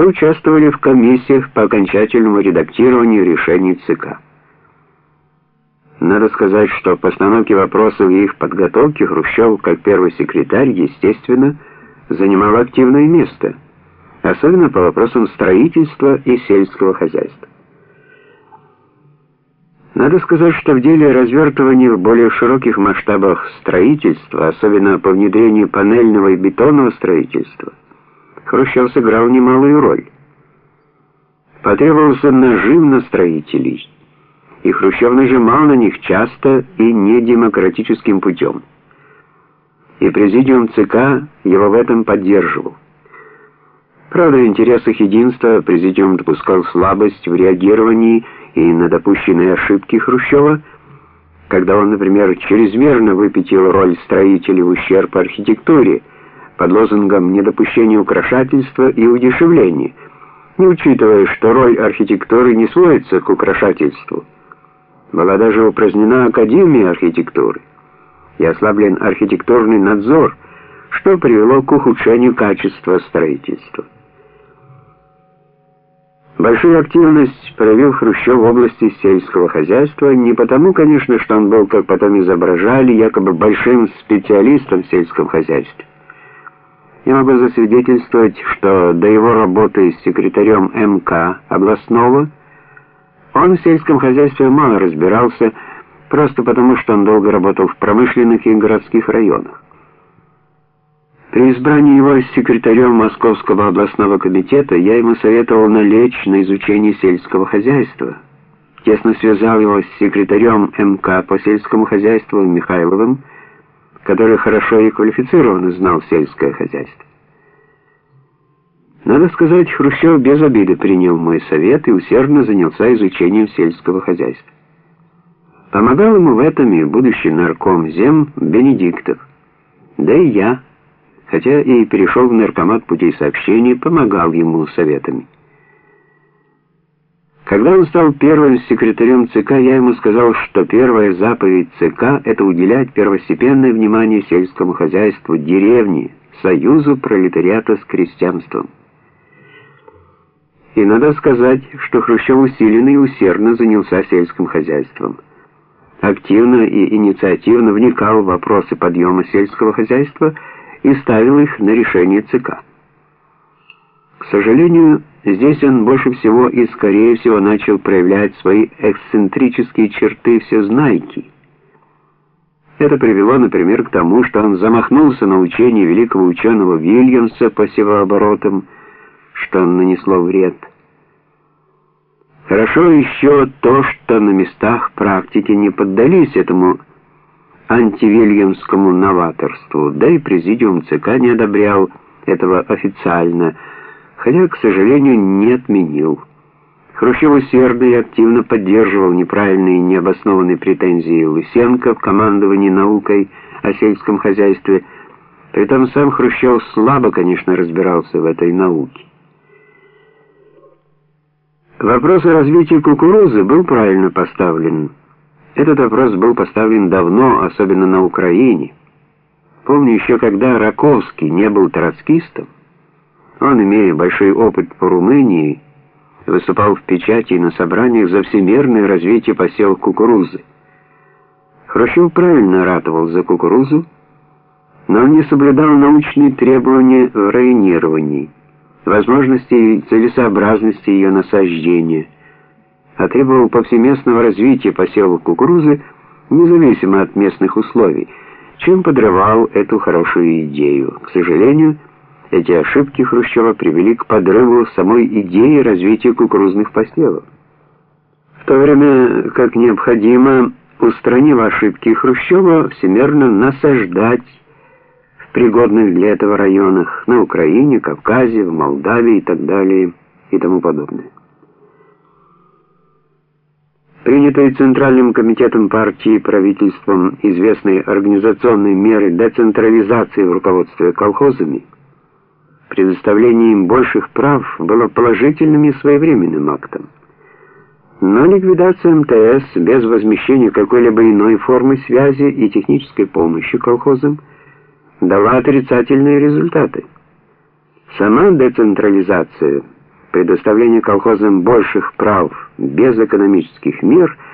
что участвовали в комиссиях по окончательному редактированию решений ЦК. Надо сказать, что постановке вопросов и их подготовке Хрущев, как первый секретарь, естественно, занимал активное место, особенно по вопросам строительства и сельского хозяйства. Надо сказать, что в деле развертывания в более широких масштабах строительства, особенно по внедрению панельного и бетонного строительства, Хрущев сыграл немалую роль. Потребовался нажим на строителей, и Хрущев нажимал на них часто и недемократическим путем. И президиум ЦК его в этом поддерживал. Правда, в интересах единства президиум допускал слабость в реагировании и на допущенные ошибки Хрущева, когда он, например, чрезмерно выпятил роль строителей в ущерб архитектуре под лозунгом недопущения украшательства и удешевления, не учитывая, что роль архитектуры не сводится к украшательству. Была даже упразднена Академия архитектуры и ослаблен архитектурный надзор, что привело к ухудшению качества строительства. Большую активность проявил Хрущев в области сельского хозяйства не потому, конечно, что он был, как потом изображали, якобы большим специалистом в сельском хозяйстве. Я могу засвидетельствовать, что до его работы с секретарем МК областного он в сельском хозяйстве мало разбирался, просто потому, что он долго работал в промышленных и городских районах. При избрании его секретарем Московского областного комитета я ему советовал налечь на изучение сельского хозяйства. Тесно связал его с секретарем МК по сельскому хозяйству Михайловым, который хорошо и квалифицированно знал сельское хозяйство. Надо сказать, Хрущев без обиды принял мой совет и усердно занялся изучением сельского хозяйства. Помогал ему в этом и будущий нарком зем Бенедиктов, да и я хотя и перешел в наркомат путей сообщения, помогал ему советами. Когда он стал первым секретарем ЦК, я ему сказал, что первая заповедь ЦК это уделять первостепенное внимание сельскому хозяйству, деревне, союзу пролетариата с крестьянством. И надо сказать, что Хрущев усиленно и усердно занялся сельским хозяйством. Активно и инициативно вникал в вопросы подъема сельского хозяйства и ставил их на решение ЦК. К сожалению, здесь он больше всего и скорее всего начал проявлять свои эксцентрические черты всезнайки. Это привело, например, к тому, что он замахнулся на учение великого ученого Вильямса по севооборотам, что нанесло вред. Хорошо еще то, что на местах практики не поддались этому антивильямскому новаторству, да и президиум ЦК не одобрял этого официально, хотя, к сожалению, не отменил. Хрущев усердно и активно поддерживал неправильные и необоснованные претензии Лысенко в командовании наукой о сельском хозяйстве, при этом сам Хрущев слабо, конечно, разбирался в этой науке. Вопрос о развитии кукурузы был правильно поставлен. Этот вопрос был поставлен давно, особенно на Украине. Помню еще, когда Раковский не был троцкистом, он, имея большой опыт по Румынии, выступал в печати и на собраниях за всемирное развитие посева кукурузы. Хрущев правильно ратовал за кукурузу, но он не соблюдал научные требования в районировании, возможности и целесообразности ее насаждения – а требовал повсеместного развития посева кукурузы независимо от местных условий, чем подрывал эту хорошую идею. К сожалению, эти ошибки Хрущева привели к подрыву самой идеи развития кукурузных посевов. В то время как необходимо, устранив ошибки Хрущева, всемерно насаждать в пригодных для этого районах на Украине, Кавказе, в Молдавии и так далее и тому подобное. Принятые Центральным комитетом партии и правительством известные организационные меры децентрализации в руководстве колхозами, предоставление им больших прав было положительным и своевременным актом. Но ликвидация МТС без возмещения какой-либо иной формы связи и технической помощи колхозам дала отрицательные результаты. Сама децентрализация предоставление колхозам больших прав без экономических мер –